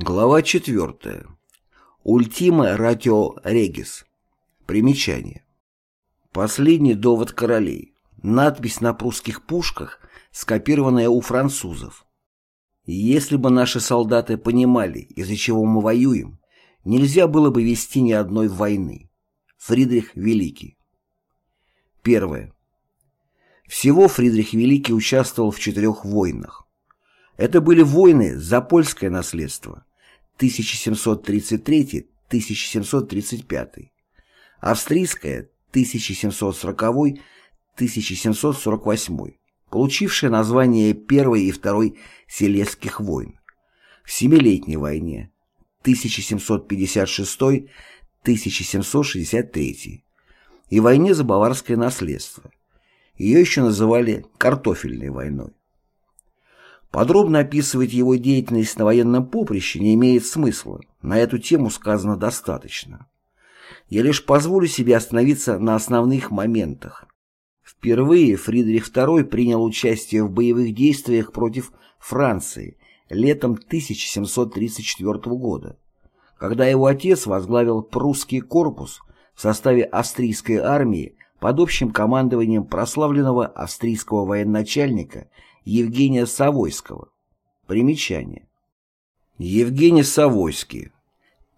Глава 4. Ультима ратио регис. Примечание. Последний довод королей. Надпись на прусских пушках, скопированная у французов. Если бы наши солдаты понимали, из-за чего мы воюем, нельзя было бы вести ни одной войны. Фридрих Великий. Первое. Всего Фридрих Великий участвовал в четырех войнах. Это были войны за польское наследство, 1733-1735, австрийская 1740-1748, получившая название Первой и Второй Селезских войн, в Семилетней войне 1756-1763 и войне за баварское наследство. Ее еще называли «картофельной войной». Подробно описывать его деятельность на военном поприще не имеет смысла, на эту тему сказано достаточно. Я лишь позволю себе остановиться на основных моментах. Впервые Фридрих II принял участие в боевых действиях против Франции летом 1734 года, когда его отец возглавил прусский корпус в составе австрийской армии под общим командованием прославленного австрийского военачальника Евгения Савойского. Примечание. Евгений Савойский,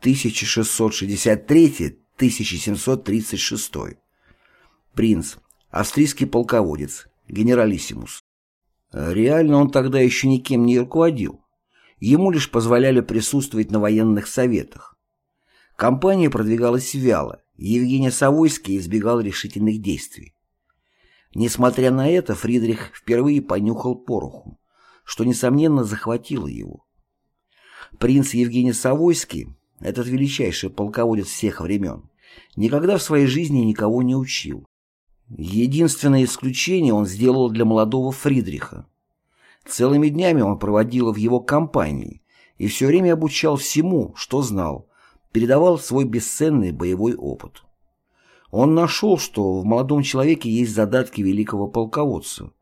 1663-1736. Принц, австрийский полководец, генералиссимус. Реально он тогда еще никем не руководил. Ему лишь позволяли присутствовать на военных советах. Компания продвигалась вяло, Евгений Савойский избегал решительных действий. Несмотря на это, Фридрих впервые понюхал пороху, что, несомненно, захватило его. Принц Евгений Савойский, этот величайший полководец всех времен, никогда в своей жизни никого не учил. Единственное исключение он сделал для молодого Фридриха. Целыми днями он проводил в его компании и все время обучал всему, что знал, передавал свой бесценный боевой опыт. Он нашел, что в молодом человеке есть задатки великого полководца,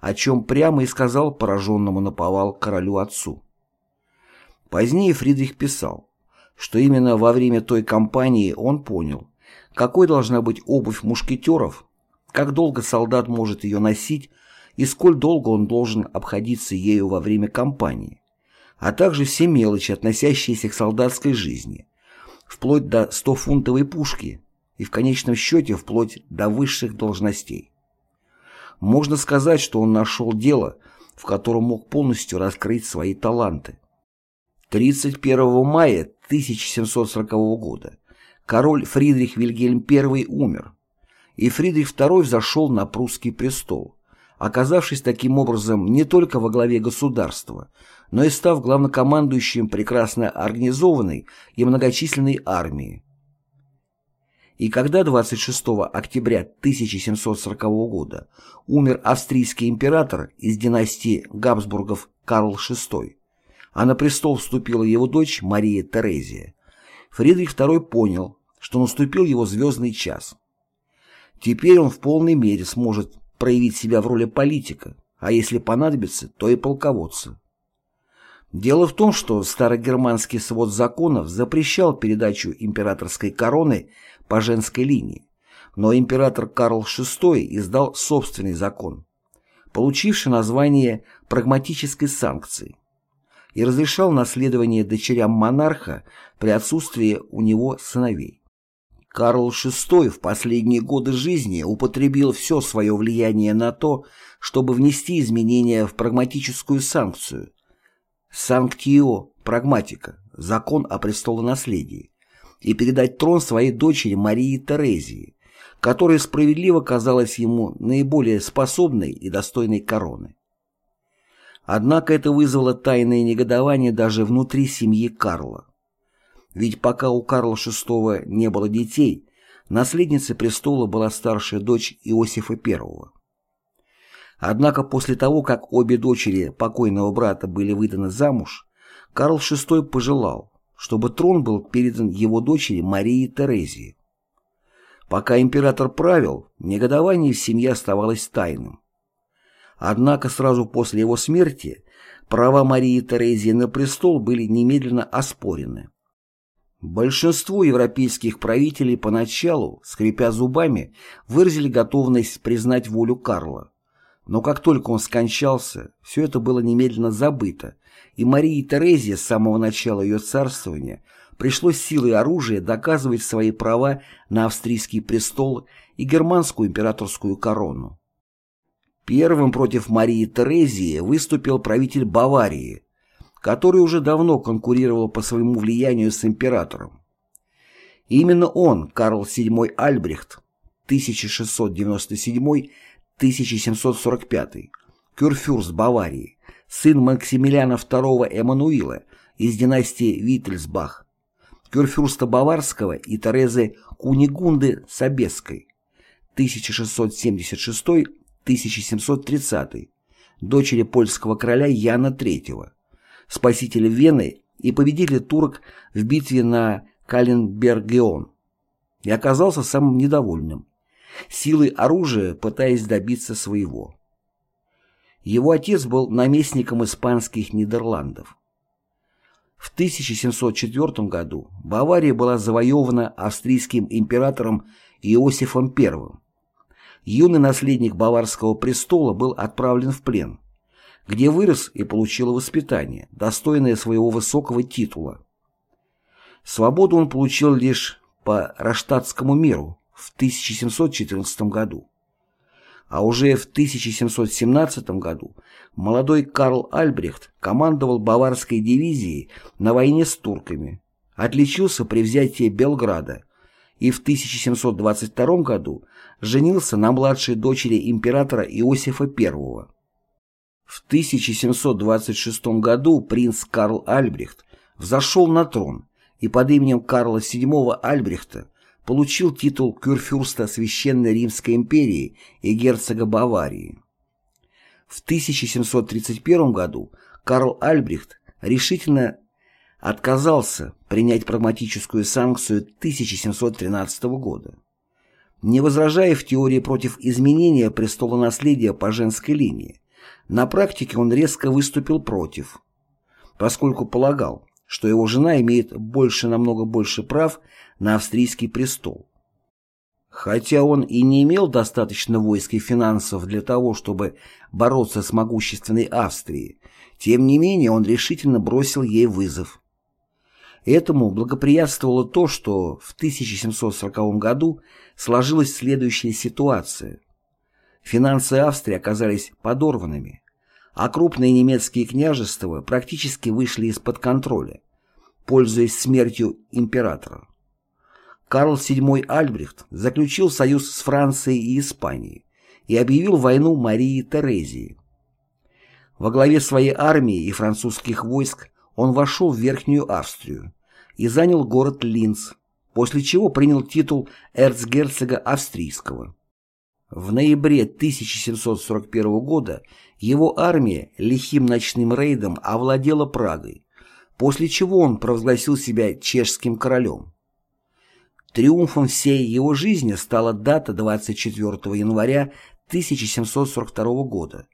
о чем прямо и сказал пораженному наповал королю-отцу. Позднее Фридрих писал, что именно во время той кампании он понял, какой должна быть обувь мушкетеров, как долго солдат может ее носить и сколь долго он должен обходиться ею во время кампании, а также все мелочи, относящиеся к солдатской жизни, вплоть до 100-фунтовой пушки, и в конечном счете вплоть до высших должностей. Можно сказать, что он нашел дело, в котором мог полностью раскрыть свои таланты. 31 мая 1740 года король Фридрих Вильгельм I умер, и Фридрих II взошел на прусский престол, оказавшись таким образом не только во главе государства, но и став главнокомандующим прекрасно организованной и многочисленной армии, и когда 26 октября 1740 года умер австрийский император из династии Габсбургов Карл VI, а на престол вступила его дочь Мария Терезия, Фридрих II понял, что наступил его звездный час. Теперь он в полной мере сможет проявить себя в роли политика, а если понадобится, то и полководца. Дело в том, что старогерманский свод законов запрещал передачу императорской короны по женской линии, но император Карл VI издал собственный закон, получивший название «прагматической санкции», и разрешал наследование дочерям монарха при отсутствии у него сыновей. Карл VI в последние годы жизни употребил все свое влияние на то, чтобы внести изменения в прагматическую санкцию – Санктио, прагматика, закон о престолонаследии, и передать трон своей дочери Марии Терезии, которая справедливо казалась ему наиболее способной и достойной короны. Однако это вызвало тайное негодование даже внутри семьи Карла. Ведь пока у Карла VI не было детей, наследницей престола была старшая дочь Иосифа I. Однако после того, как обе дочери покойного брата были выданы замуж, Карл VI пожелал, чтобы трон был передан его дочери Марии Терезии. Пока император правил, негодование в семье оставалось тайным. Однако сразу после его смерти права Марии Терезии на престол были немедленно оспорены. Большинство европейских правителей поначалу, скрипя зубами, выразили готовность признать волю Карла. Но как только он скончался, все это было немедленно забыто, и Марии Терезии с самого начала ее царствования пришлось силой оружия доказывать свои права на австрийский престол и германскую императорскую корону. Первым против Марии Терезии выступил правитель Баварии, который уже давно конкурировал по своему влиянию с императором. Именно он, Карл VII Альбрехт, 1697-1745, кюрфюрст Баварии, сын Максимилиана II Эммануила из династии Виттельсбах, кюрфюрста Баварского и Терезы Кунигунды Собесской, 1676-1730, дочери польского короля Яна III, спасителя Вены и победителя турок в битве на Каленбергеон, и оказался самым недовольным, силой оружия пытаясь добиться своего. Его отец был наместником испанских Нидерландов. В 1704 году Бавария была завоевана австрийским императором Иосифом I. Юный наследник баварского престола был отправлен в плен, где вырос и получил воспитание, достойное своего высокого титула. Свободу он получил лишь по Раштатскому миру в 1714 году а уже в 1717 году молодой Карл Альбрехт командовал баварской дивизией на войне с турками, отличился при взятии Белграда и в 1722 году женился на младшей дочери императора Иосифа I. В 1726 году принц Карл Альбрехт взошел на трон и под именем Карла VII Альбрехта получил титул кюрфюрста Священной Римской империи и герцога Баварии. В 1731 году Карл Альбрехт решительно отказался принять прагматическую санкцию 1713 года. Не возражая в теории против изменения престола наследия по женской линии, на практике он резко выступил против, поскольку полагал, что его жена имеет больше намного больше прав на австрийский престол. Хотя он и не имел достаточно войск и финансов для того, чтобы бороться с могущественной Австрией, тем не менее он решительно бросил ей вызов. Этому благоприятствовало то, что в 1740 году сложилась следующая ситуация. Финансы Австрии оказались подорванными, а крупные немецкие княжества практически вышли из-под контроля, пользуясь смертью императора. Карл VII Альбрехт заключил союз с Францией и Испанией и объявил войну Марии Терезии. Во главе своей армии и французских войск он вошел в Верхнюю Австрию и занял город Линц, после чего принял титул эрцгерцога австрийского. В ноябре 1741 года его армия лихим ночным рейдом овладела Прагой, после чего он провозгласил себя чешским королем. Триумфом всей его жизни стала дата 24 января 1742 года,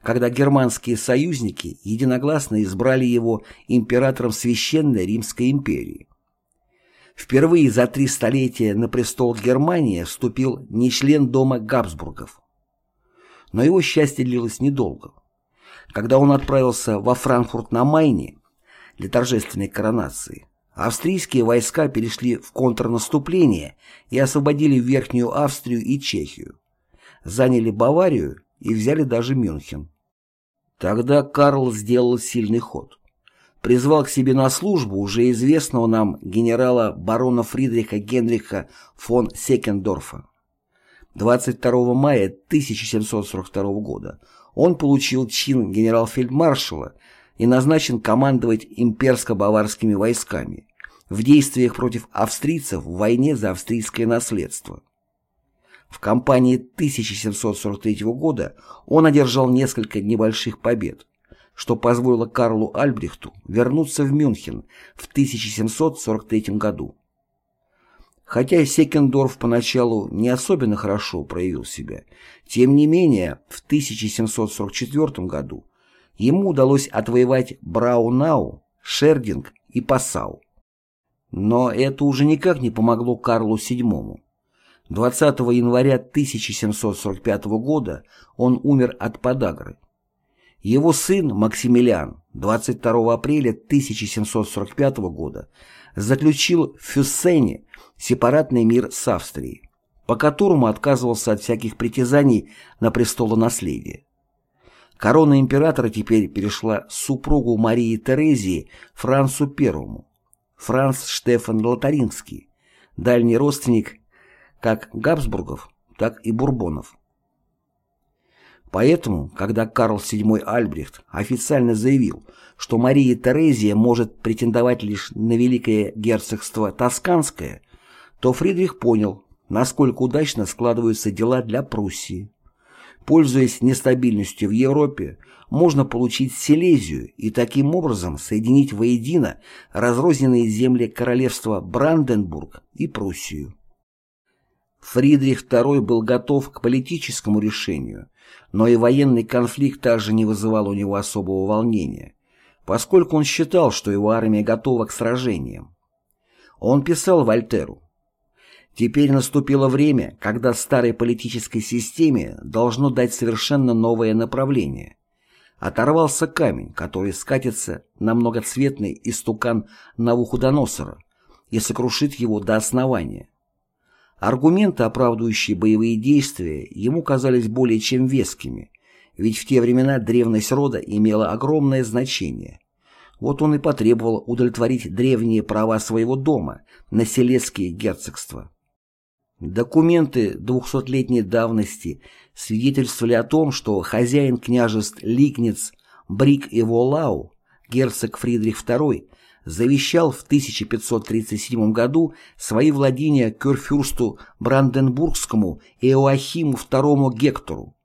когда германские союзники единогласно избрали его императором Священной Римской империи. Впервые за три столетия на престол Германии вступил не член дома Габсбургов. Но его счастье длилось недолго. Когда он отправился во Франкфурт на Майне для торжественной коронации, австрийские войска перешли в контрнаступление и освободили Верхнюю Австрию и Чехию, заняли Баварию и взяли даже Мюнхен. Тогда Карл сделал сильный ход призвал к себе на службу уже известного нам генерала барона Фридриха Генриха фон Секендорфа. 22 мая 1742 года он получил чин генерал-фельдмаршала и назначен командовать имперско-баварскими войсками в действиях против австрийцев в войне за австрийское наследство. В кампании 1743 года он одержал несколько небольших побед, что позволило Карлу Альбрехту вернуться в Мюнхен в 1743 году. Хотя Секендорф поначалу не особенно хорошо проявил себя, тем не менее в 1744 году ему удалось отвоевать Браунау, Шердинг и Пассау. Но это уже никак не помогло Карлу VII. 20 января 1745 года он умер от подагры. Его сын Максимилиан 22 апреля 1745 года заключил в Фюссене сепаратный мир с Австрией, по которому отказывался от всяких притязаний на престолонаследие. Корона императора теперь перешла супругу Марии Терезии Францу I, Франц Штефан Лотаринский, дальний родственник как Габсбургов, так и Бурбонов. Поэтому, когда Карл VII Альбрехт официально заявил, что Мария Терезия может претендовать лишь на Великое Герцогство Тосканское, то Фридрих понял, насколько удачно складываются дела для Пруссии. Пользуясь нестабильностью в Европе, можно получить Силезию и таким образом соединить воедино разрозненные земли королевства Бранденбург и Пруссию. Фридрих II был готов к политическому решению, но и военный конфликт также не вызывал у него особого волнения, поскольку он считал, что его армия готова к сражениям. Он писал Вольтеру, Теперь наступило время, когда старой политической системе должно дать совершенно новое направление. Оторвался камень, который скатится на многоцветный истукан Навуходоносора и сокрушит его до основания. Аргументы, оправдывающие боевые действия, ему казались более чем вескими, ведь в те времена древность рода имела огромное значение. Вот он и потребовал удовлетворить древние права своего дома на селецкие герцогства. Документы двухсотлетней давности свидетельствовали о том, что хозяин княжеств Лигниц, Брик и Волау, герцог Фридрих II, завещал в 1537 году свои владения кюрфюрсту Бранденбургскому Иоахиму II Гектору.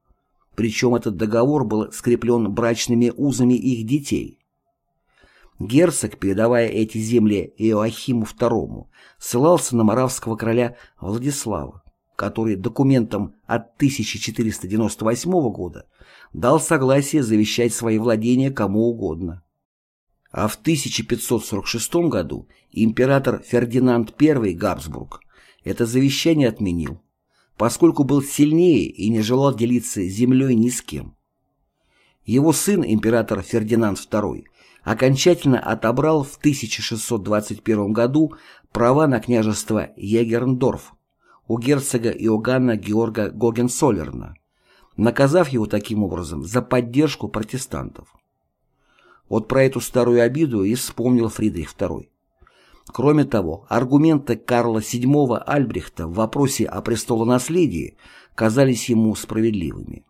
Причем этот договор был скреплен брачными узами их детей. Герцог, передавая эти земли Иоахиму II, ссылался на моравского короля Владислава, который документом от 1498 года дал согласие завещать свои владения кому угодно. А в 1546 году император Фердинанд I Габсбург это завещание отменил, поскольку был сильнее и не желал делиться землей ни с кем. Его сын, император Фердинанд II, окончательно отобрал в 1621 году права на княжество Егерндорф у герцога Иоганна Георга Гогенсолерна, наказав его таким образом за поддержку протестантов. Вот про эту старую обиду и вспомнил Фридрих II. Кроме того, аргументы Карла VII Альбрехта в вопросе о престолонаследии казались ему справедливыми.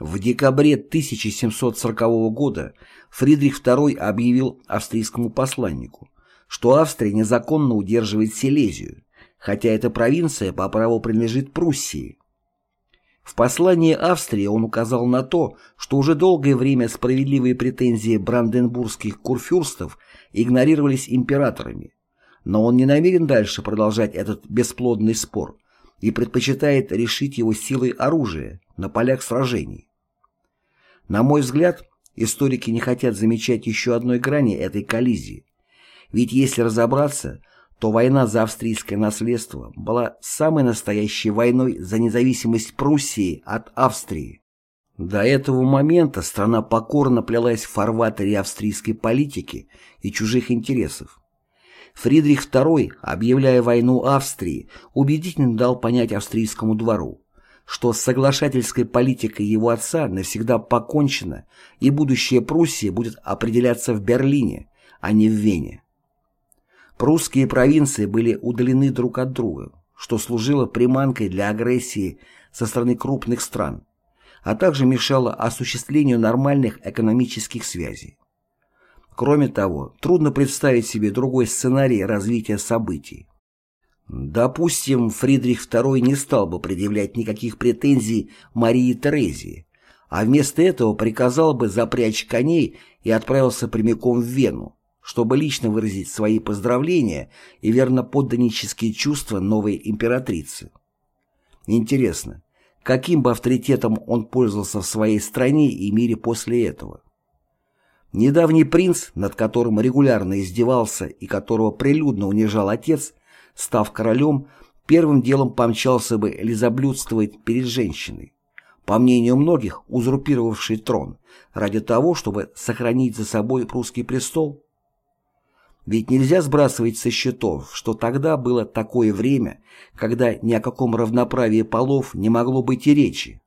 В декабре 1740 года Фридрих II объявил австрийскому посланнику, что Австрия незаконно удерживает Силезию, хотя эта провинция по праву принадлежит Пруссии. В послании Австрии он указал на то, что уже долгое время справедливые претензии бранденбургских курфюрстов игнорировались императорами, но он не намерен дальше продолжать этот бесплодный спор и предпочитает решить его силой оружия на полях сражений. На мой взгляд, историки не хотят замечать еще одной грани этой коллизии. Ведь если разобраться, то война за австрийское наследство была самой настоящей войной за независимость Пруссии от Австрии. До этого момента страна покорно плелась в фарватере австрийской политики и чужих интересов. Фридрих II, объявляя войну Австрии, убедительно дал понять австрийскому двору, что с соглашательской политикой его отца навсегда покончено, и будущее Пруссии будет определяться в Берлине, а не в Вене. Прусские провинции были удалены друг от друга, что служило приманкой для агрессии со стороны крупных стран, а также мешало осуществлению нормальных экономических связей. Кроме того, трудно представить себе другой сценарий развития событий. Допустим, Фридрих II не стал бы предъявлять никаких претензий Марии Терезии, а вместо этого приказал бы запрячь коней и отправился прямиком в Вену, чтобы лично выразить свои поздравления и верноподданнические чувства новой императрицы. Интересно, каким бы авторитетом он пользовался в своей стране и мире после этого? Недавний принц, над которым регулярно издевался и которого прилюдно унижал отец, став королем, первым делом помчался бы лизоблюдствовать перед женщиной, по мнению многих, узурпировавший трон, ради того, чтобы сохранить за собой прусский престол. Ведь нельзя сбрасывать со счетов, что тогда было такое время, когда ни о каком равноправии полов не могло быть и речи.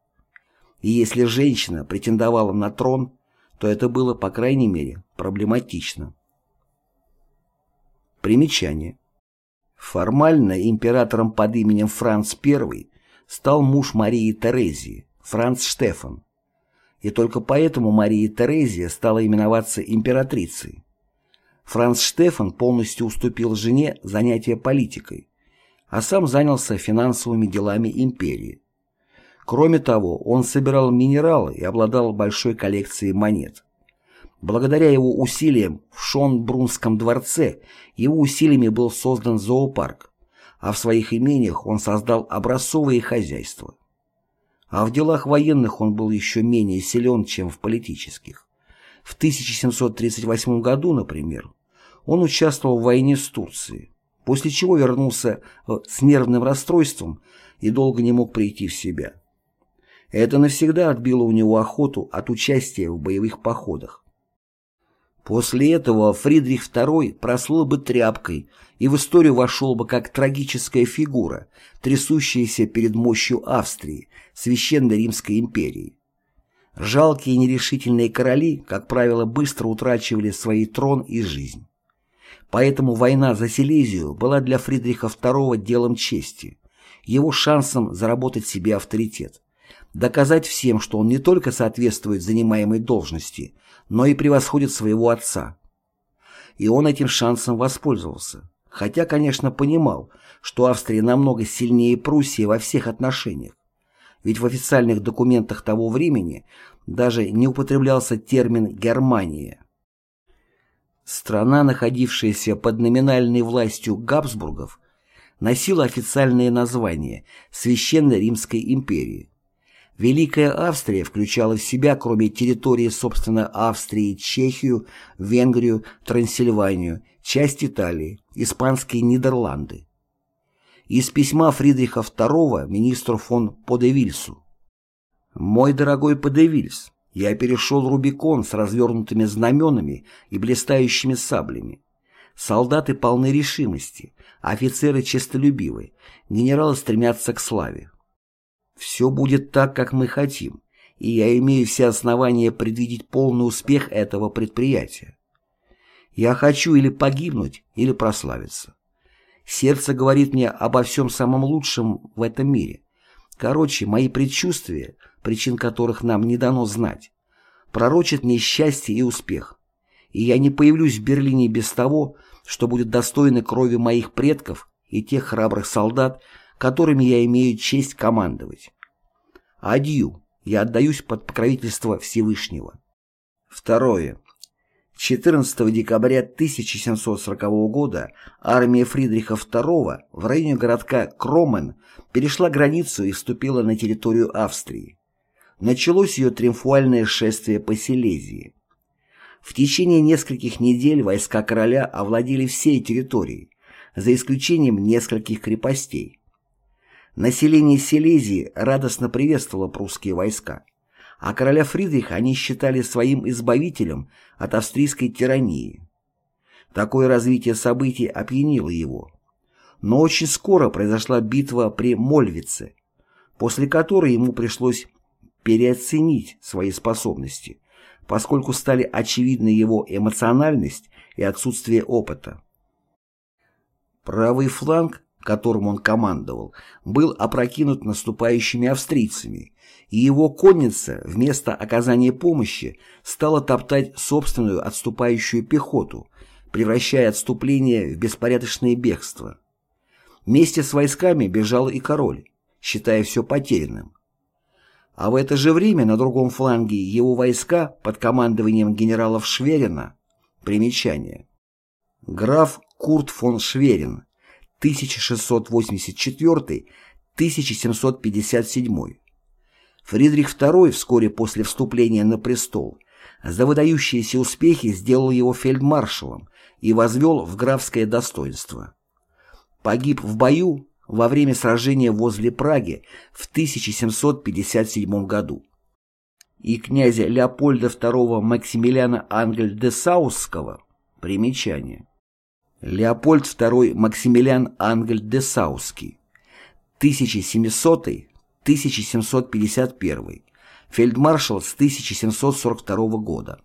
И если женщина претендовала на трон, то это было, по крайней мере, проблематично. Примечание. Формально императором под именем Франц I стал муж Марии Терезии, Франц Штефан. И только поэтому Мария Терезия стала именоваться императрицей. Франц Штефан полностью уступил жене занятия политикой, а сам занялся финансовыми делами империи. Кроме того, он собирал минералы и обладал большой коллекцией монет. Благодаря его усилиям в Шонбрунском дворце его усилиями был создан зоопарк, а в своих имениях он создал образцовые хозяйства. А в делах военных он был еще менее силен, чем в политических. В 1738 году, например, он участвовал в войне с Турцией, после чего вернулся э, с нервным расстройством и долго не мог прийти в себя. Это навсегда отбило у него охоту от участия в боевых походах. После этого Фридрих II прослыл бы тряпкой и в историю вошел бы как трагическая фигура, трясущаяся перед мощью Австрии, Священной Римской империи. Жалкие и нерешительные короли, как правило, быстро утрачивали свой трон и жизнь. Поэтому война за Силезию была для Фридриха II делом чести, его шансом заработать себе авторитет, доказать всем, что он не только соответствует занимаемой должности, но и превосходит своего отца. И он этим шансом воспользовался, хотя, конечно, понимал, что Австрия намного сильнее Пруссии во всех отношениях. Ведь в официальных документах того времени даже не употреблялся термин «Германия». Страна, находившаяся под номинальной властью Габсбургов, носила официальное название Священной Римской империи. Великая Австрия включала в себя, кроме территории, собственно, Австрии, Чехию, Венгрию, Трансильванию, часть Италии, испанские Нидерланды. Из письма Фридриха II министру фон Подевильсу. «Мой дорогой Подевильс, я перешел Рубикон с развернутыми знаменами и блистающими саблями. Солдаты полны решимости, офицеры честолюбивы, генералы стремятся к славе. Все будет так, как мы хотим, и я имею все основания предвидеть полный успех этого предприятия. Я хочу или погибнуть, или прославиться. Сердце говорит мне обо всем самом лучшем в этом мире. Короче, мои предчувствия, причин которых нам не дано знать, пророчат мне счастье и успех. И я не появлюсь в Берлине без того, что будет достойно крови моих предков и тех храбрых солдат, которыми я имею честь командовать. Адью, я отдаюсь под покровительство Всевышнего. Второе. 14 декабря 1740 года армия Фридриха II в районе городка Кромен перешла границу и вступила на территорию Австрии. Началось ее триумфальное шествие по Силезии. В течение нескольких недель войска короля овладели всей территорией, за исключением нескольких крепостей. Население Силезии радостно приветствовало прусские войска, а короля Фридриха они считали своим избавителем от австрийской тирании. Такое развитие событий опьянило его. Но очень скоро произошла битва при Мольвице, после которой ему пришлось переоценить свои способности, поскольку стали очевидны его эмоциональность и отсутствие опыта. Правый фланг которым он командовал, был опрокинут наступающими австрийцами, и его конница вместо оказания помощи стала топтать собственную отступающую пехоту, превращая отступление в беспорядочное бегство. Вместе с войсками бежал и король, считая все потерянным. А в это же время на другом фланге его войска под командованием генералов Шверина, примечание, Граф Курт фон Шверин, 1684-1757. Фридрих II вскоре после вступления на престол за выдающиеся успехи сделал его фельдмаршалом и возвел в графское достоинство. Погиб в бою во время сражения возле Праги в 1757 году. И князя Леопольда II Максимилиана Ангель-де-Саусского примечание. Леопольд II Максимилиан Ангель де Десауский, 1700-1751, фельдмаршал с 1742 года,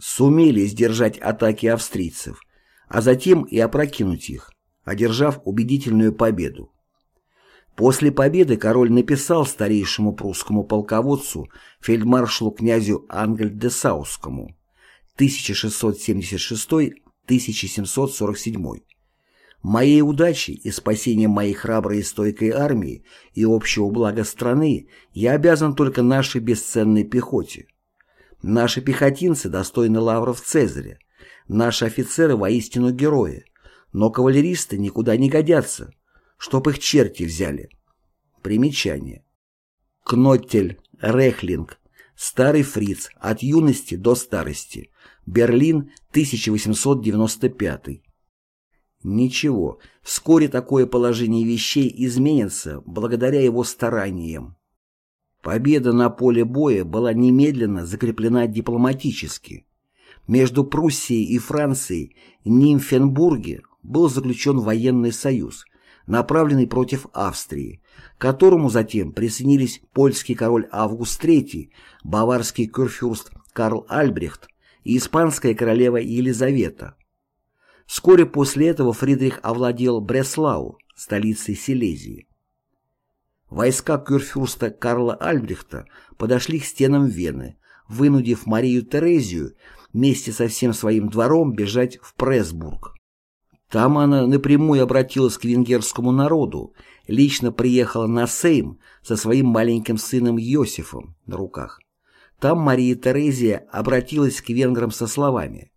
сумели сдержать атаки австрийцев, а затем и опрокинуть их, одержав убедительную победу. После победы король написал старейшему прусскому полководцу, фельдмаршалу князю Ангель де Саускому 1676 1747. Моей удачей и спасением моей храброй и стойкой армии и общего блага страны я обязан только нашей бесценной пехоте. Наши пехотинцы достойны лавров Цезаря, наши офицеры воистину герои, но кавалеристы никуда не годятся, чтоб их черти взяли. Примечание. Кноттель, Рехлинг, старый фриц, от юности до старости, Берлин, 1895. Ничего, вскоре такое положение вещей изменится благодаря его стараниям. Победа на поле боя была немедленно закреплена дипломатически. Между Пруссией и Францией Нимфенбурге был заключен военный союз, направленный против Австрии, к которому затем присоединились польский король Август III, баварский курфюрст Карл Альбрехт испанская королева Елизавета. Вскоре после этого Фридрих овладел Бреслау, столицей Силезии. Войска кюрфюрста Карла Альбрехта подошли к стенам Вены, вынудив Марию Терезию вместе со всем своим двором бежать в Пресбург. Там она напрямую обратилась к венгерскому народу, лично приехала на Сейм со своим маленьким сыном Йосифом на руках. Там Мария Терезия обратилась к венграм со словами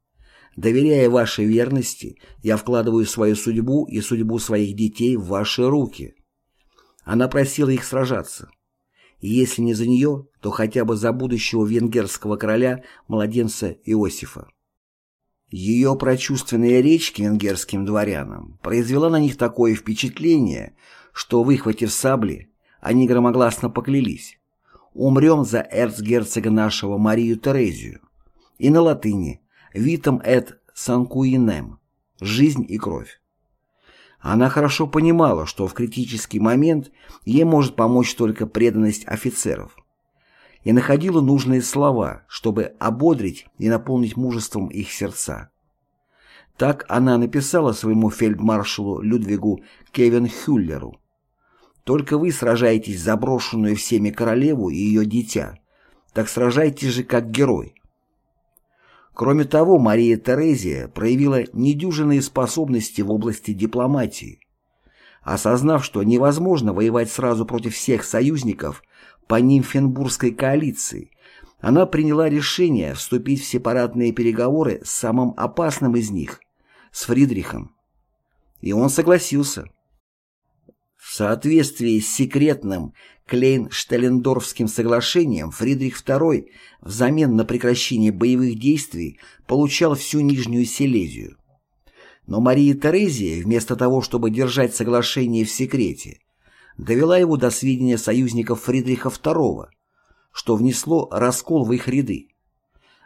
Доверяя вашей верности, я вкладываю свою судьбу и судьбу своих детей в ваши руки. Она просила их сражаться. И если не за нее, то хотя бы за будущего венгерского короля, младенца Иосифа. Ее прочувственная речь к венгерским дворянам произвела на них такое впечатление, что, выхватив сабли, они громогласно поклялись «Умрем за эрцгерцога нашего Марию Терезию» и на латыни «Витам эт санкуинем» — «жизнь и кровь». Она хорошо понимала, что в критический момент ей может помочь только преданность офицеров, и находила нужные слова, чтобы ободрить и наполнить мужеством их сердца. Так она написала своему фельдмаршалу Людвигу Кевин Хюллеру. «Только вы сражаетесь за брошенную всеми королеву и ее дитя, так сражайтесь же как герой, Кроме того, Мария Терезия проявила недюжинные способности в области дипломатии. Осознав, что невозможно воевать сразу против всех союзников по Нимфенбургской коалиции, она приняла решение вступить в сепаратные переговоры с самым опасным из них, с Фридрихом. И он согласился. В соответствии с секретным Клейн-Штеллендорфским соглашением Фридрих II взамен на прекращение боевых действий получал всю Нижнюю Силезию. Но Мария Терезия, вместо того, чтобы держать соглашение в секрете, довела его до сведения союзников Фридриха II, что внесло раскол в их ряды.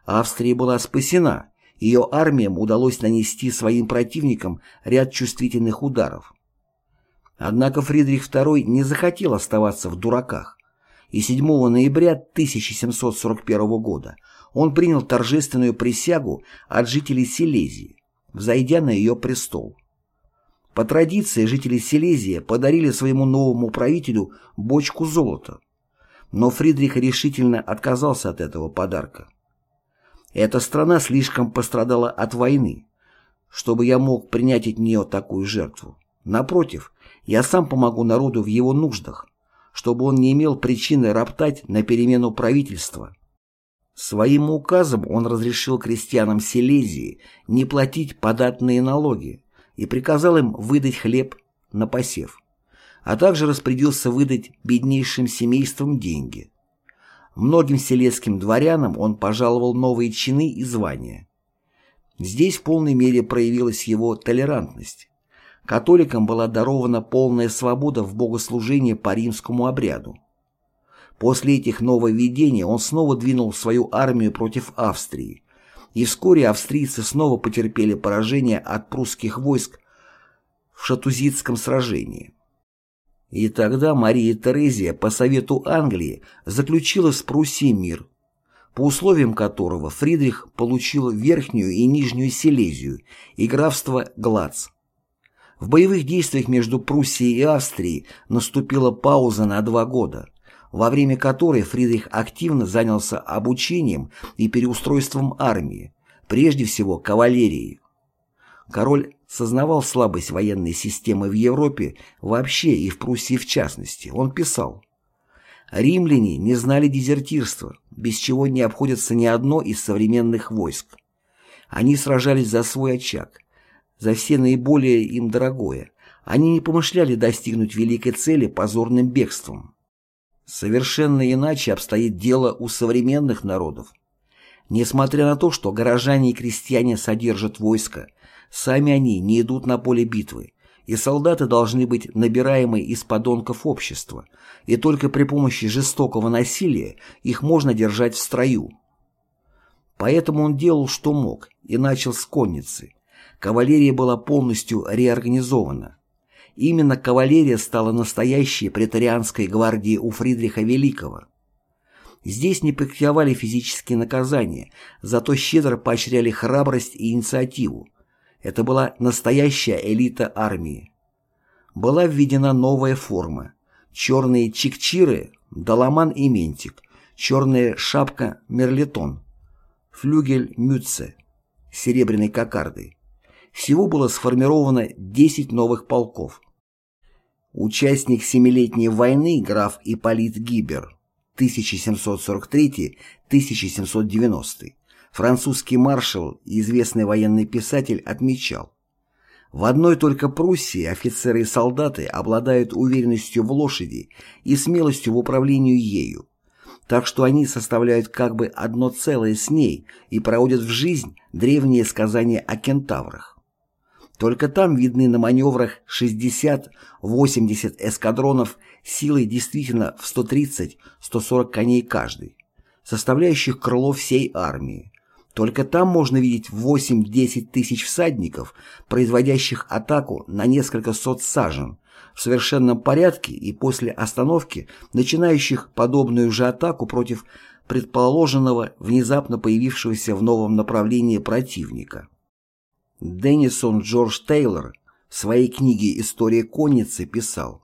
Австрия была спасена, ее армиям удалось нанести своим противникам ряд чувствительных ударов. Однако Фридрих II не захотел оставаться в дураках, и 7 ноября 1741 года он принял торжественную присягу от жителей Силезии, взойдя на ее престол. По традиции жители Силезии подарили своему новому правителю бочку золота, но Фридрих решительно отказался от этого подарка. Эта страна слишком пострадала от войны, чтобы я мог принять от нее такую жертву. Напротив, я сам помогу народу в его нуждах, чтобы он не имел причины роптать на перемену правительства. Своим указом он разрешил крестьянам Силезии не платить податные налоги и приказал им выдать хлеб на посев, а также распорядился выдать беднейшим семействам деньги. Многим селезским дворянам он пожаловал новые чины и звания. Здесь в полной мере проявилась его толерантность. Католикам была дарована полная свобода в богослужении по римскому обряду. После этих нововведений он снова двинул свою армию против Австрии, и вскоре австрийцы снова потерпели поражение от прусских войск в Шатузитском сражении. И тогда Мария Терезия по совету Англии заключила с Пруссией мир, по условиям которого Фридрих получил Верхнюю и Нижнюю Силезию и графство Глац. В боевых действиях между Пруссией и Австрией наступила пауза на два года, во время которой Фридрих активно занялся обучением и переустройством армии, прежде всего кавалерии. Король сознавал слабость военной системы в Европе вообще и в Пруссии в частности. Он писал «Римляне не знали дезертирства, без чего не обходится ни одно из современных войск. Они сражались за свой очаг, за все наиболее им дорогое. Они не помышляли достигнуть великой цели позорным бегством. Совершенно иначе обстоит дело у современных народов. Несмотря на то, что горожане и крестьяне содержат войско, сами они не идут на поле битвы, и солдаты должны быть набираемы из подонков общества, и только при помощи жестокого насилия их можно держать в строю. Поэтому он делал, что мог, и начал с конницы, Кавалерия была полностью реорганизована. Именно кавалерия стала настоящей претарианской гвардией у Фридриха Великого. Здесь не практиковали физические наказания, зато щедро поощряли храбрость и инициативу. Это была настоящая элита армии. Была введена новая форма. Черные чикчиры, доломан и ментик, черная шапка мерлетон, флюгель мютце, серебряной кокардой. Всего было сформировано 10 новых полков. Участник Семилетней войны граф Ипполит Гибер 1743-1790, французский маршал и известный военный писатель отмечал, в одной только Пруссии офицеры и солдаты обладают уверенностью в лошади и смелостью в управлении ею, так что они составляют как бы одно целое с ней и проводят в жизнь древние сказания о кентаврах. Только там видны на маневрах 60-80 эскадронов силой действительно в 130-140 коней каждый, составляющих крыло всей армии. Только там можно видеть 8-10 тысяч всадников, производящих атаку на несколько сот сажен, в совершенном порядке и после остановки начинающих подобную же атаку против предположенного внезапно появившегося в новом направлении противника. Деннисон Джордж Тейлор в своей книге «История конницы» писал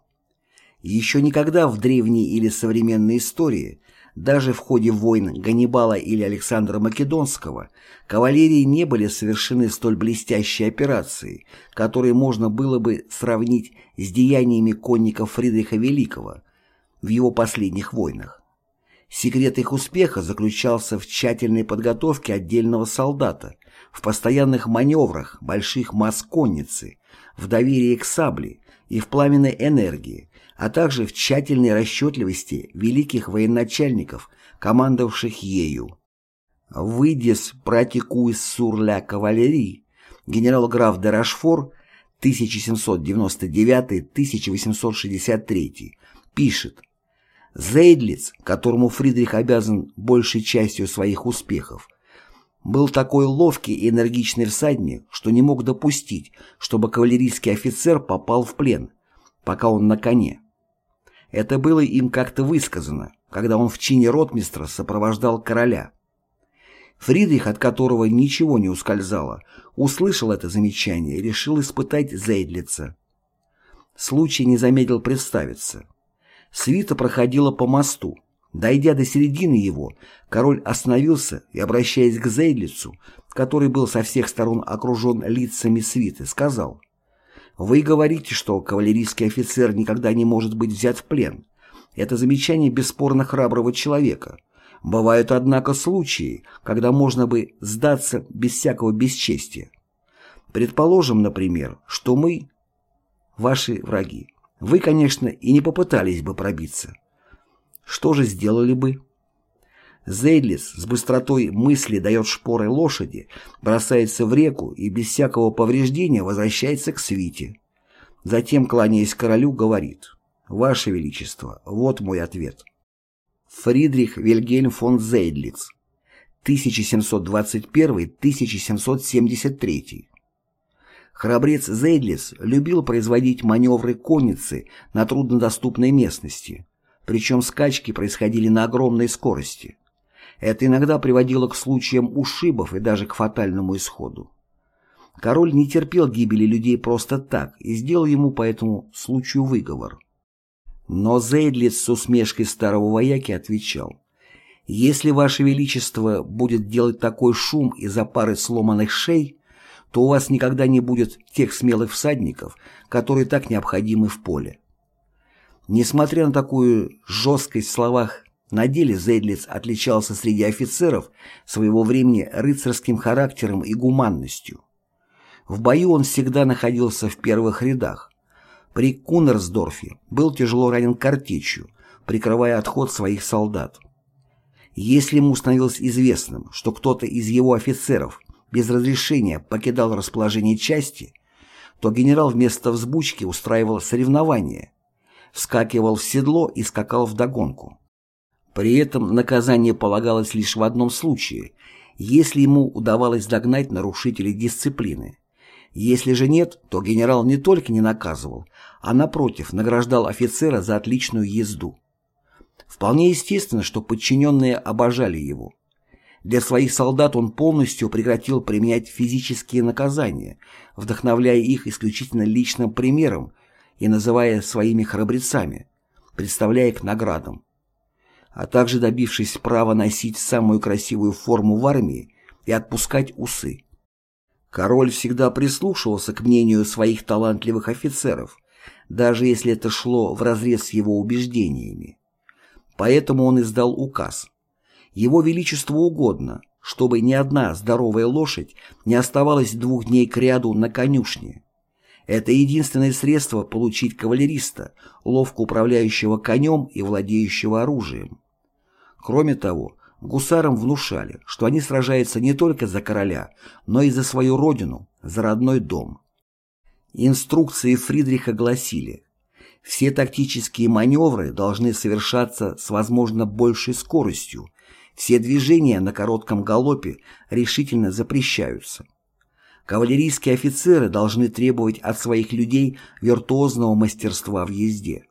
«Еще никогда в древней или современной истории, даже в ходе войн Ганнибала или Александра Македонского, кавалерии не были совершены столь блестящие операции, которые можно было бы сравнить с деяниями конников Фридриха Великого в его последних войнах. Секрет их успеха заключался в тщательной подготовке отдельного солдата, в постоянных маневрах больших масс конницы, в доверии к сабле и в пламенной энергии, а также в тщательной расчетливости великих военачальников, командовавших ею. Выйдес пратикуис сур ля кавалерии, генерал-граф де Рашфор 1799-1863 пишет Зейдлиц, которому Фридрих обязан большей частью своих успехов, был такой ловкий и энергичный всадник, что не мог допустить, чтобы кавалерийский офицер попал в плен, пока он на коне. Это было им как-то высказано, когда он в чине ротмистра сопровождал короля. Фридрих, от которого ничего не ускользало, услышал это замечание и решил испытать Зейдлица. Случай не замедлил представиться. Свита проходила по мосту. Дойдя до середины его, король остановился и, обращаясь к Зейдлицу, который был со всех сторон окружен лицами свиты, сказал «Вы говорите, что кавалерийский офицер никогда не может быть взят в плен. Это замечание бесспорно храброго человека. Бывают, однако, случаи, когда можно бы сдаться без всякого бесчестия. Предположим, например, что мы – ваши враги. Вы, конечно, и не попытались бы пробиться. Что же сделали бы? Зейдлис с быстротой мысли дает шпоры лошади, бросается в реку и без всякого повреждения возвращается к свите. Затем, кланяясь королю, говорит «Ваше Величество, вот мой ответ». Фридрих Вильгельм фон Зейдлиц 1721-1773 Храбрец Зейдлис любил производить маневры конницы на труднодоступной местности, причем скачки происходили на огромной скорости. Это иногда приводило к случаям ушибов и даже к фатальному исходу. Король не терпел гибели людей просто так и сделал ему по этому случаю выговор. Но Зейдлиц с усмешкой старого вояки отвечал, «Если Ваше Величество будет делать такой шум из-за пары сломанных шей, то у вас никогда не будет тех смелых всадников, которые так необходимы в поле». Несмотря на такую жесткость в словах на деле Зейдлиц отличался среди офицеров своего времени рыцарским характером и гуманностью. В бою он всегда находился в первых рядах. При Кунерсдорфе был тяжело ранен картечью, прикрывая отход своих солдат. Если ему становилось известным, что кто-то из его офицеров без разрешения покидал расположение части, то генерал вместо взбучки устраивал соревнования, вскакивал в седло и скакал вдогонку. При этом наказание полагалось лишь в одном случае, если ему удавалось догнать нарушителей дисциплины. Если же нет, то генерал не только не наказывал, а напротив награждал офицера за отличную езду. Вполне естественно, что подчиненные обожали его. Для своих солдат он полностью прекратил применять физические наказания, вдохновляя их исключительно личным примером и называя своими храбрецами, представляя их наградам а также добившись права носить самую красивую форму в армии и отпускать усы. Король всегда прислушивался к мнению своих талантливых офицеров, даже если это шло вразрез с его убеждениями. Поэтому он издал указ. Его Величеству угодно, чтобы ни одна здоровая лошадь не оставалась двух дней кряду на конюшне. Это единственное средство получить кавалериста, ловко управляющего конем и владеющего оружием. Кроме того, гусарам внушали, что они сражаются не только за короля, но и за свою родину, за родной дом. Инструкции Фридриха гласили, все тактические маневры должны совершаться с возможно большей скоростью, все движения на коротком галопе решительно запрещаются. Кавалерийские офицеры должны требовать от своих людей виртуозного мастерства в езде.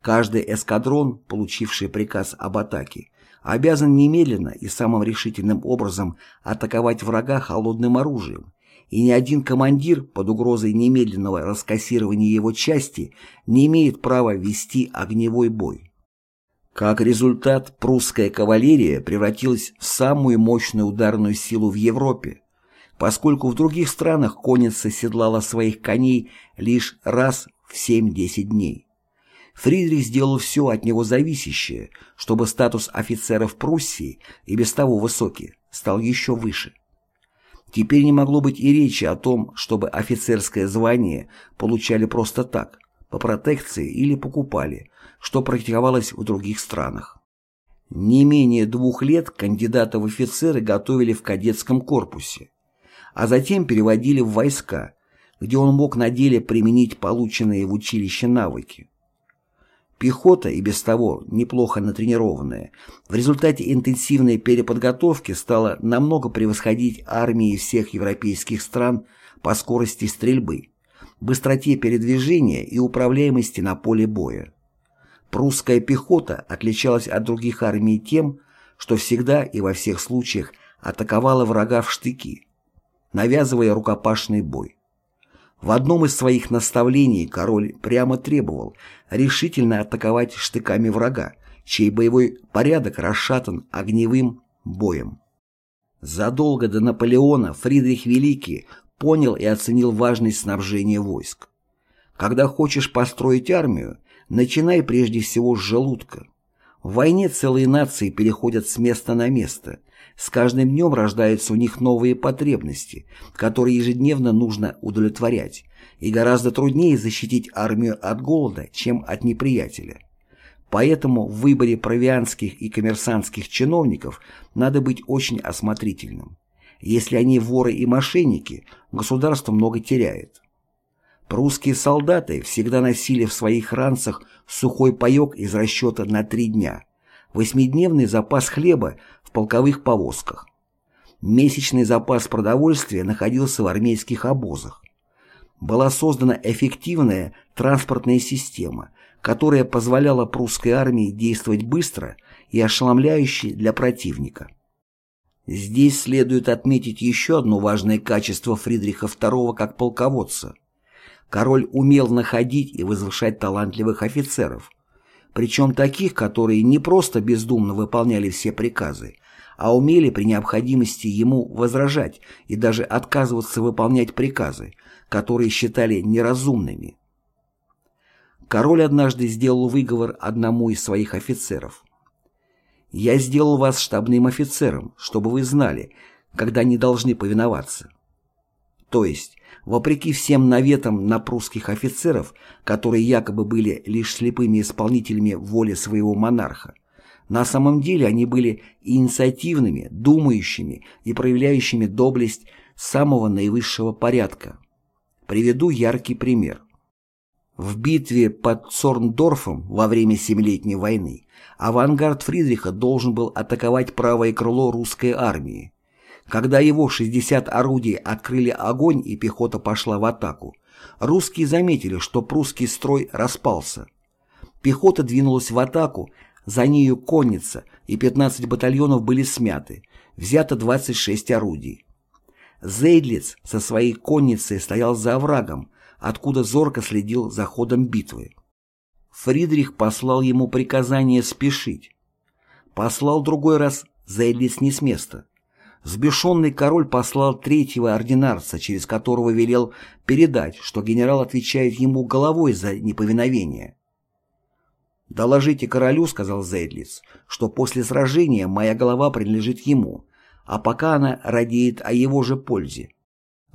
Каждый эскадрон, получивший приказ об атаке, обязан немедленно и самым решительным образом атаковать врага холодным оружием, и ни один командир под угрозой немедленного раскассирования его части не имеет права вести огневой бой. Как результат, прусская кавалерия превратилась в самую мощную ударную силу в Европе, поскольку в других странах конница седлала своих коней лишь раз в 7-10 дней. Фридрих сделал все от него зависящее, чтобы статус офицеров Пруссии, и без того высокий, стал еще выше. Теперь не могло быть и речи о том, чтобы офицерское звание получали просто так, по протекции или покупали, что практиковалось в других странах. Не менее двух лет кандидата в офицеры готовили в кадетском корпусе, а затем переводили в войска, где он мог на деле применить полученные в училище навыки. Пехота, и без того неплохо натренированная, в результате интенсивной переподготовки стала намного превосходить армии всех европейских стран по скорости стрельбы, быстроте передвижения и управляемости на поле боя. Прусская пехота отличалась от других армий тем, что всегда и во всех случаях атаковала врага в штыки, навязывая рукопашный бой. В одном из своих наставлений король прямо требовал решительно атаковать штыками врага, чей боевой порядок расшатан огневым боем. Задолго до Наполеона Фридрих Великий понял и оценил важность снабжения войск. Когда хочешь построить армию, начинай прежде всего с желудка. В войне целые нации переходят с места на место. С каждым днем рождаются у них новые потребности, которые ежедневно нужно удовлетворять, и гораздо труднее защитить армию от голода, чем от неприятеля. Поэтому в выборе провианских и коммерсантских чиновников надо быть очень осмотрительным. Если они воры и мошенники, государство много теряет. Прусские солдаты всегда носили в своих ранцах сухой паек из расчета на три дня, восьмидневный запас хлеба полковых повозках. Месячный запас продовольствия находился в армейских обозах. Была создана эффективная транспортная система, которая позволяла прусской армии действовать быстро и ошеломляюще для противника. Здесь следует отметить еще одно важное качество Фридриха II как полководца – Король умел находить и возвышать талантливых офицеров, причем таких, которые не просто бездумно выполняли все приказы, а умели при необходимости ему возражать и даже отказываться выполнять приказы, которые считали неразумными. Король однажды сделал выговор одному из своих офицеров. «Я сделал вас штабным офицером, чтобы вы знали, когда не должны повиноваться». То есть, Вопреки всем наветам на прусских офицеров, которые якобы были лишь слепыми исполнителями воли своего монарха, на самом деле они были инициативными, думающими и проявляющими доблесть самого наивысшего порядка. Приведу яркий пример. В битве под Цорндорфом во время Семилетней войны авангард Фридриха должен был атаковать правое крыло русской армии, когда его 60 орудий открыли огонь и пехота пошла в атаку, русские заметили, что прусский строй распался. Пехота двинулась в атаку, за нею конница, и 15 батальонов были смяты, взято 26 орудий. Зейдлиц со своей конницей стоял за оврагом, откуда зорко следил за ходом битвы. Фридрих послал ему приказание спешить. Послал другой раз Зейдлиц не с места. Сбешенный король послал третьего ординарца, через которого велел передать, что генерал отвечает ему головой за неповиновение. «Доложите королю», — сказал Зейдлиц, — «что после сражения моя голова принадлежит ему, а пока она радеет о его же пользе».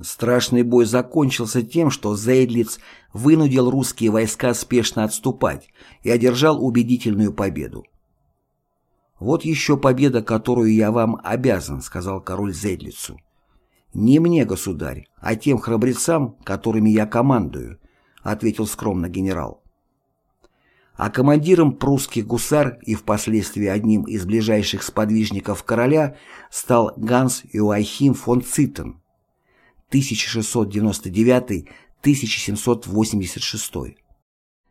Страшный бой закончился тем, что Зейдлиц вынудил русские войска спешно отступать и одержал убедительную победу. «Вот еще победа, которую я вам обязан», — сказал король Зейдлицу. «Не мне, государь, а тем храбрецам, которыми я командую», — ответил скромно генерал. А командиром прусских гусар и впоследствии одним из ближайших сподвижников короля стал Ганс Иоахим фон Циттен 1699-1786.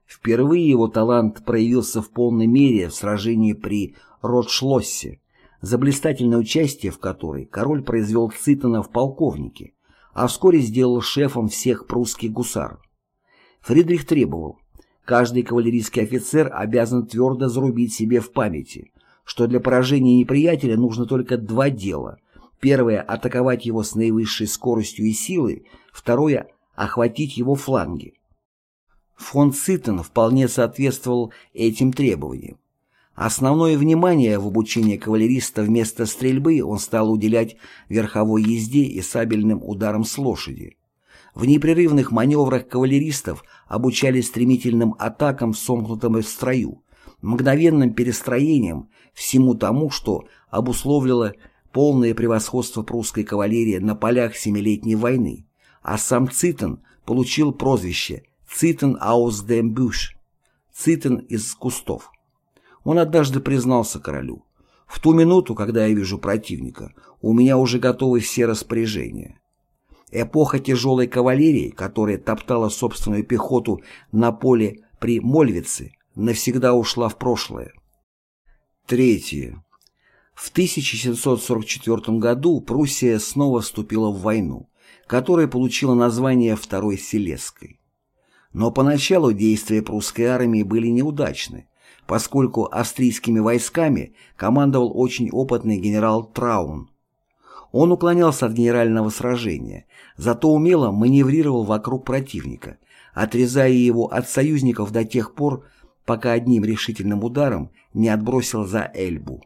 Впервые его талант проявился в полной мере в сражении при Ротшлоссе, за блистательное участие в которой король произвел Цитона в полковнике, а вскоре сделал шефом всех прусских гусар. Фридрих требовал, каждый кавалерийский офицер обязан твердо зарубить себе в памяти, что для поражения неприятеля нужно только два дела. Первое – атаковать его с наивысшей скоростью и силой, второе – охватить его фланги. Фон Цитен вполне соответствовал этим требованиям. Основное внимание в обучении кавалериста вместо стрельбы он стал уделять верховой езде и сабельным ударам с лошади. В непрерывных маневрах кавалеристов обучали стремительным атакам в сомкнутом строю, мгновенным перестроением, всему тому, что обусловливало полное превосходство прусской кавалерии на полях Семилетней войны, а сам Цитен получил прозвище «Цитен аус дем бюш» – «Цитен из кустов». Он однажды признался королю. «В ту минуту, когда я вижу противника, у меня уже готовы все распоряжения». Эпоха тяжелой кавалерии, которая топтала собственную пехоту на поле при Мольвице, навсегда ушла в прошлое. Третье. В 1744 году Пруссия снова вступила в войну, которая получила название Второй Селесской. Но поначалу действия прусской армии были неудачны, поскольку австрийскими войсками командовал очень опытный генерал Траун. Он уклонялся от генерального сражения, зато умело маневрировал вокруг противника, отрезая его от союзников до тех пор, пока одним решительным ударом не отбросил за Эльбу.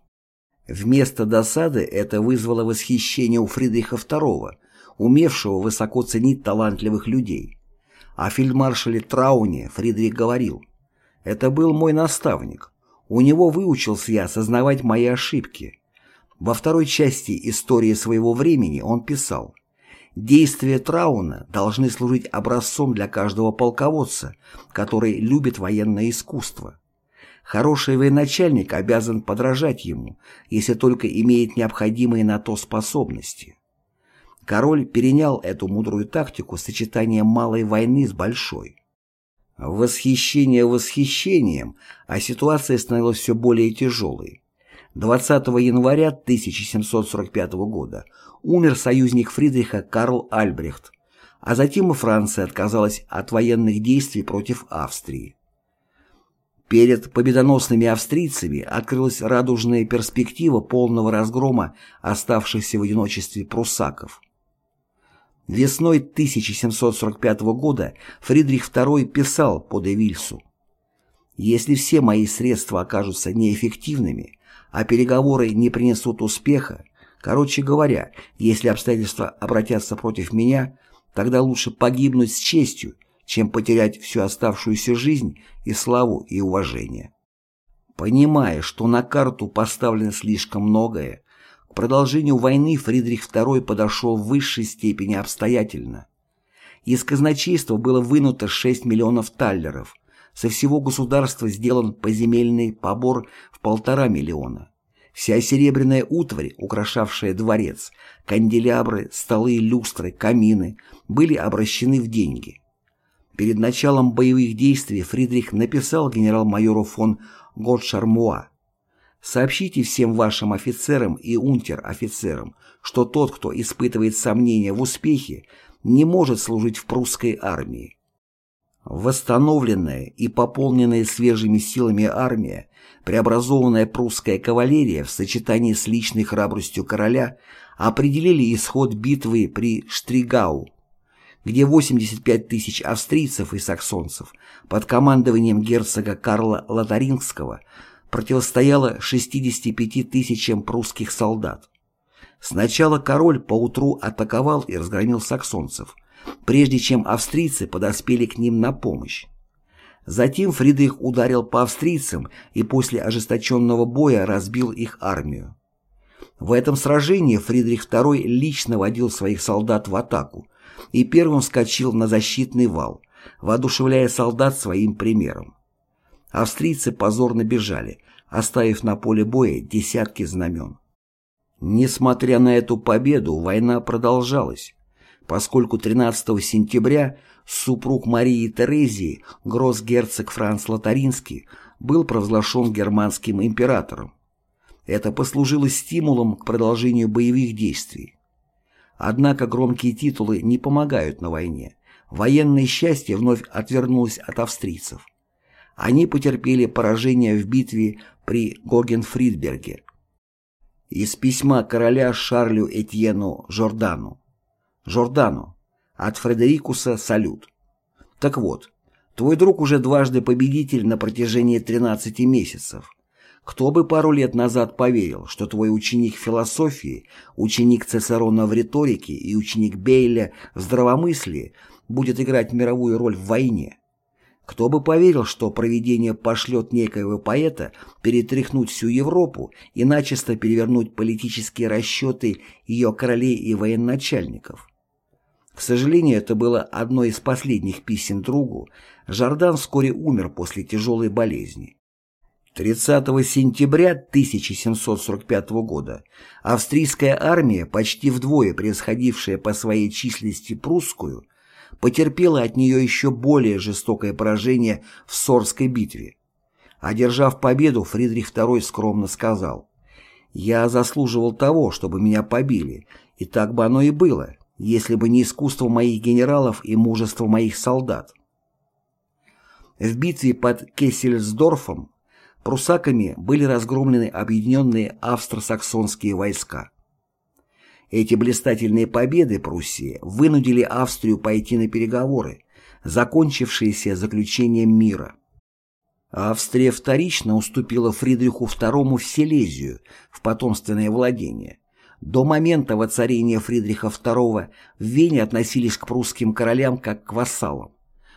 Вместо досады это вызвало восхищение у Фридриха II, умевшего высоко ценить талантливых людей. О фельдмаршале Трауне Фридрих говорил, «Это был мой наставник. У него выучился я осознавать мои ошибки. Во второй части истории своего времени он писал, Действия Трауна должны служить образцом для каждого полководца, который любит военное искусство. Хороший военачальник обязан подражать ему, если только имеет необходимые на то способности. Король перенял эту мудрую тактику сочетания малой войны с большой. Восхищение восхищением, а ситуация становилась все более тяжелой. 20 января 1745 года умер союзник Фридриха Карл Альбрехт, а затем и Франция отказалась от военных действий против Австрии. Перед победоносными австрийцами открылась радужная перспектива полного разгрома оставшихся в одиночестве пруссаков. Весной 1745 года Фридрих II писал по де Вильсу «Если все мои средства окажутся неэффективными, а переговоры не принесут успеха, короче говоря, если обстоятельства обратятся против меня, тогда лучше погибнуть с честью, чем потерять всю оставшуюся жизнь и славу и уважение». Понимая, что на карту поставлено слишком многое, к продолжению войны Фридрих II подошел в высшей степени обстоятельно. Из казначейства было вынуто 6 миллионов таллеров, со всего государства сделан поземельный побор в полтора миллиона. Вся серебряная утварь, украшавшая дворец, канделябры, столы, люстры, камины, были обращены в деньги. Перед началом боевых действий Фридрих написал генерал-майору фон Готшармуа Сообщите всем вашим офицерам и унтер-офицерам, что тот, кто испытывает сомнения в успехе, не может служить в прусской армии. Восстановленная и пополненная свежими силами армия, преобразованная прусская кавалерия в сочетании с личной храбростью короля определили исход битвы при Штригау, где 85 тысяч австрийцев и саксонцев под командованием герцога Карла Лотарингского – противостояло 65 тысячам прусских солдат. Сначала король поутру атаковал и разгромил саксонцев, прежде чем австрийцы подоспели к ним на помощь. Затем Фридрих ударил по австрийцам и после ожесточенного боя разбил их армию. В этом сражении Фридрих II лично водил своих солдат в атаку и первым вскочил на защитный вал, воодушевляя солдат своим примером. Австрийцы позорно бежали, оставив на поле боя десятки знамен. Несмотря на эту победу, война продолжалась, поскольку 13 сентября супруг Марии Терезии, гроссгерцог Франц Лотаринский, был провозглашен германским императором. Это послужило стимулом к продолжению боевых действий. Однако громкие титулы не помогают на войне. Военное счастье вновь отвернулось от австрийцев. Они потерпели поражение в битве при Гогенфридберге. Из письма короля Шарлю Этьену Жордану. Жордану. От Фредерикуса салют. Так вот, твой друг уже дважды победитель на протяжении 13 месяцев. Кто бы пару лет назад поверил, что твой ученик философии, ученик Цицерона в риторике и ученик Бейля в здравомыслии будет играть мировую роль в войне? Кто бы поверил, что провидение пошлет некоего поэта перетряхнуть всю Европу и начисто перевернуть политические расчеты ее королей и военачальников? К сожалению, это было одно из последних писем другу. Жордан вскоре умер после тяжелой болезни. 30 сентября 1745 года австрийская армия, почти вдвое превосходившая по своей численности прусскую, потерпела от нее еще более жестокое поражение в Сорской битве. Одержав победу, Фридрих II скромно сказал, «Я заслуживал того, чтобы меня побили, и так бы оно и было, если бы не искусство моих генералов и мужество моих солдат». В битве под Кессельсдорфом прусаками были разгромлены объединенные австро-саксонские войска. Эти блистательные победы Пруссии вынудили Австрию пойти на переговоры, закончившиеся заключением мира. Австрия вторично уступила Фридриху II в Силезию, в потомственное владение. До момента воцарения Фридриха II в Вене относились к прусским королям как к вассалам.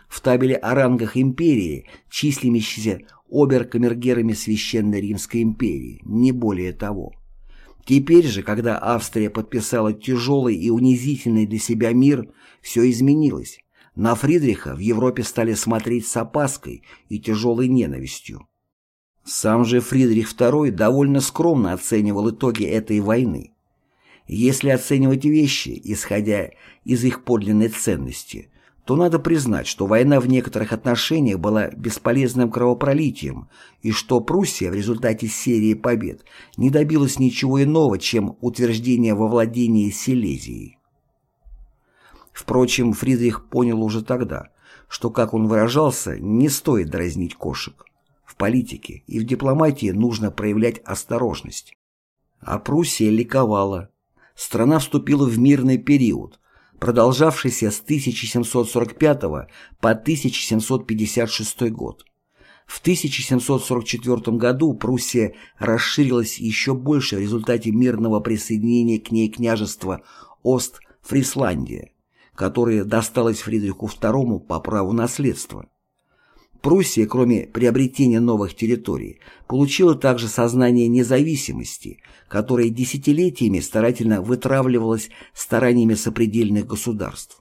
В табеле о рангах империи, числящимися оберкамергерами Священной Римской империи, не более того. Теперь же, когда Австрия подписала тяжелый и унизительный для себя мир, все изменилось. На Фридриха в Европе стали смотреть с опаской и тяжелой ненавистью. Сам же Фридрих II довольно скромно оценивал итоги этой войны. Если оценивать вещи, исходя из их подлинной ценности, то надо признать, что война в некоторых отношениях была бесполезным кровопролитием и что Пруссия в результате серии побед не добилась ничего иного, чем утверждения во владении Силезией. Впрочем, Фридрих понял уже тогда, что, как он выражался, не стоит дразнить кошек. В политике и в дипломатии нужно проявлять осторожность. А Пруссия ликовала. Страна вступила в мирный период – продолжавшийся с 1745 по 1756 год. В 1744 году Пруссия расширилась еще больше в результате мирного присоединения к ней княжества Ост-Фрисландия, которое досталось Фридриху II по праву наследства. Пруссия, кроме приобретения новых территорий, получила также сознание независимости, которое десятилетиями старательно вытравливалось стараниями сопредельных государств.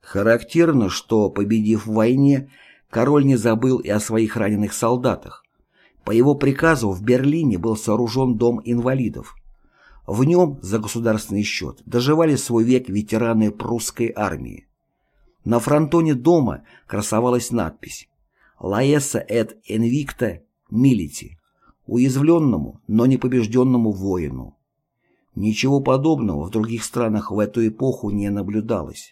Характерно, что, победив в войне, король не забыл и о своих раненых солдатах. По его приказу в Берлине был сооружен дом инвалидов. В нем, за государственный счет, доживали свой век ветераны прусской армии. На фронтоне дома красовалась надпись Лаеса эт инвикта милити, уязвленному, но не побежденному воину. Ничего подобного в других странах в эту эпоху не наблюдалось.